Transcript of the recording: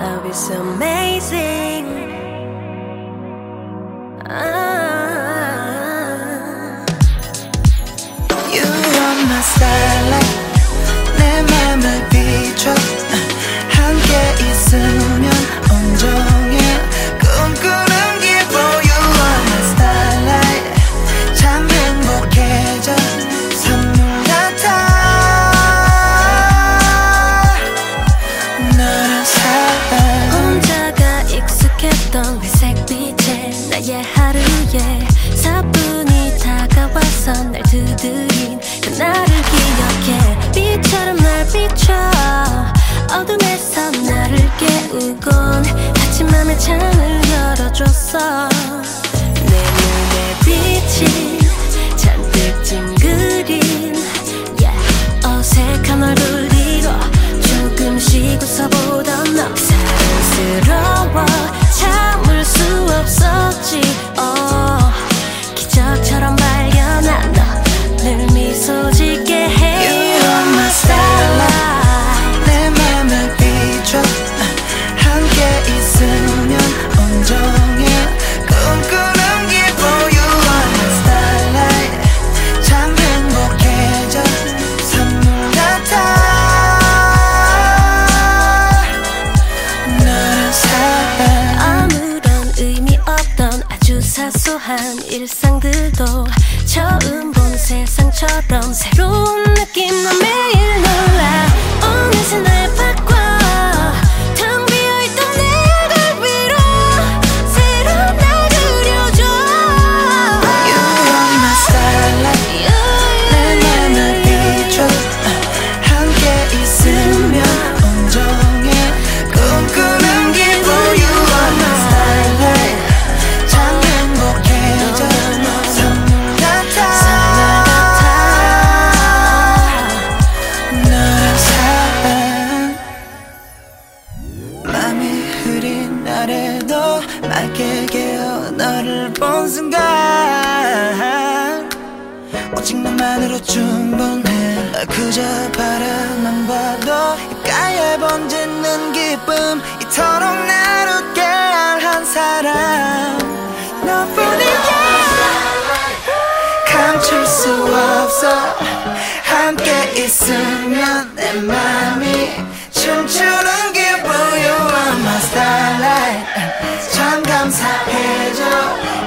love is amazing. Ah. You are my starlight 내 맘을 비춰 하루에 사뿐히 다가와서 날 두드린 그날을 기억해. 빛처럼 날 비춰. 어둠에서 나를 깨우곤 아침 맘에 창을 열어줬어 사소한 일상들도 처음 본 세상처럼 새로 맑게 깨어 너를 본 순간 오직 너만으로 충분해 널 그저 바라만 봐도 입가에 번지는 기쁨 이토록 날 웃게 한 사람 너뿐이야 감출 수 없어 함께 있으면 내 맘이 춤추는 기 사해져